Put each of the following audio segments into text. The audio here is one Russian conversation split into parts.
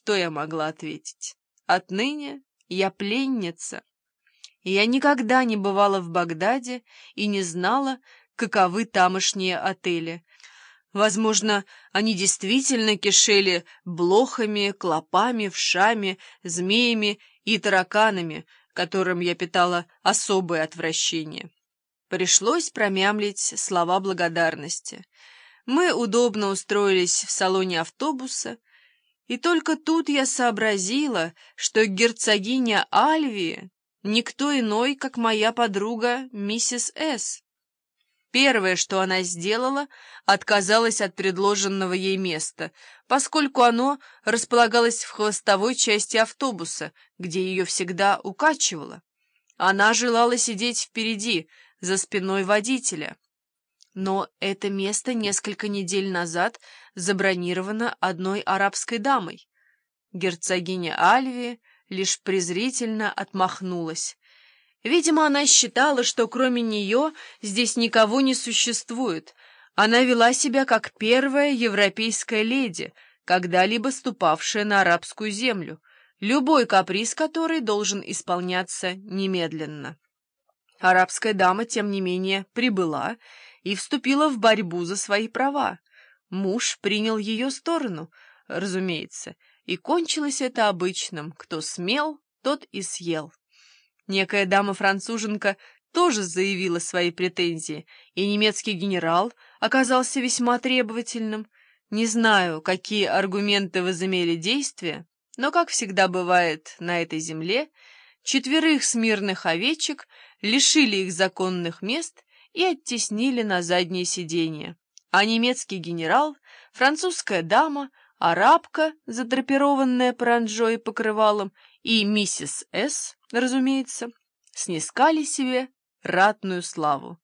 Что я могла ответить? Отныне я пленница. Я никогда не бывала в Багдаде и не знала, каковы тамошние отели. Возможно, они действительно кишели блохами, клопами, вшами, змеями и тараканами, которым я питала особое отвращение. Пришлось промямлить слова благодарности. Мы удобно устроились в салоне автобуса, и только тут я сообразила, что герцогиня Альвии никто иной, как моя подруга миссис С. Первое, что она сделала, отказалась от предложенного ей места, поскольку оно располагалось в хвостовой части автобуса, где ее всегда укачивало. Она желала сидеть впереди, за спиной водителя. Но это место несколько недель назад забронировано одной арабской дамой. Герцогиня Альви лишь презрительно отмахнулась. Видимо, она считала, что кроме нее здесь никого не существует. Она вела себя как первая европейская леди, когда-либо ступавшая на арабскую землю, любой каприз которой должен исполняться немедленно. Арабская дама, тем не менее, прибыла и вступила в борьбу за свои права. Муж принял ее сторону, разумеется, и кончилось это обычным. Кто смел, тот и съел. Некая дама-француженка тоже заявила свои претензии, и немецкий генерал оказался весьма требовательным. Не знаю, какие аргументы возымели действия, но, как всегда бывает на этой земле, четверых смирных овечек лишили их законных мест и оттеснили на заднее сиденье. А немецкий генерал, французская дама, арабка, задрапированная паранджой и покрывалом, и миссис С., разумеется, снискали себе ратную славу.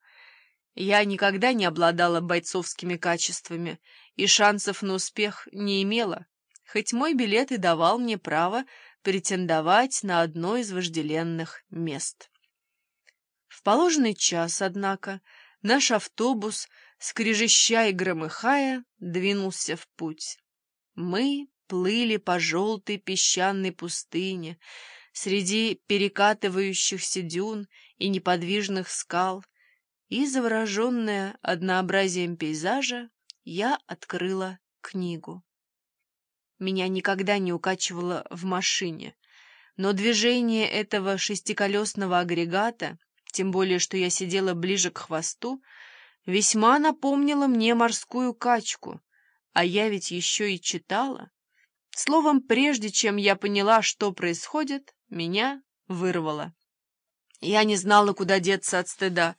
Я никогда не обладала бойцовскими качествами и шансов на успех не имела, хоть мой билет и давал мне право претендовать на одно из вожделенных мест. В положенный час, однако, наш автобус, скрежеща и громыхая, двинулся в путь. Мы плыли по желтой песчаной пустыне, среди перекатывающихся дюн и неподвижных скал, и, завороженная однообразием пейзажа, я открыла книгу. Меня никогда не укачивало в машине, но движение этого шестиколесного агрегата, тем более что я сидела ближе к хвосту, весьма напомнило мне морскую качку, а я ведь еще и читала. Словом, прежде чем я поняла, что происходит, меня вырвало. Я не знала, куда деться от стыда.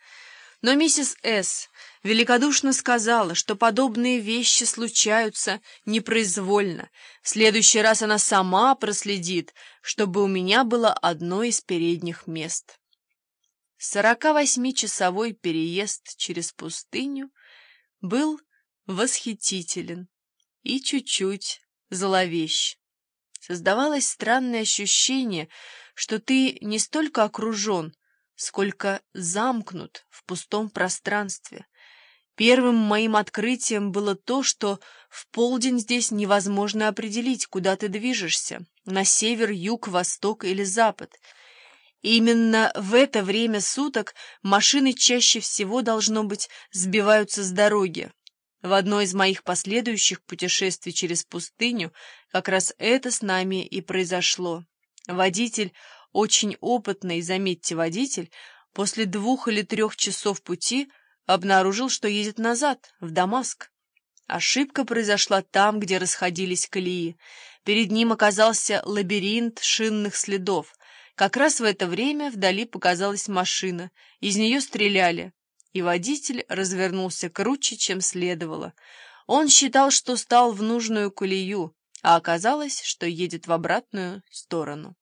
Но миссис С. великодушно сказала, что подобные вещи случаются непроизвольно. В следующий раз она сама проследит, чтобы у меня было одно из передних мест. Сорока восьмичасовой переезд через пустыню был восхитителен и чуть-чуть зловещ. Создавалось странное ощущение, что ты не столько окружен, сколько замкнут в пустом пространстве. Первым моим открытием было то, что в полдень здесь невозможно определить, куда ты движешься — на север, юг, восток или запад. Именно в это время суток машины чаще всего, должно быть, сбиваются с дороги. В одно из моих последующих путешествий через пустыню как раз это с нами и произошло. Водитель очень опытный, заметьте, водитель, после двух или трех часов пути обнаружил, что едет назад, в Дамаск. Ошибка произошла там, где расходились колеи. Перед ним оказался лабиринт шинных следов. Как раз в это время вдали показалась машина. Из нее стреляли, и водитель развернулся круче, чем следовало. Он считал, что стал в нужную колею, а оказалось, что едет в обратную сторону.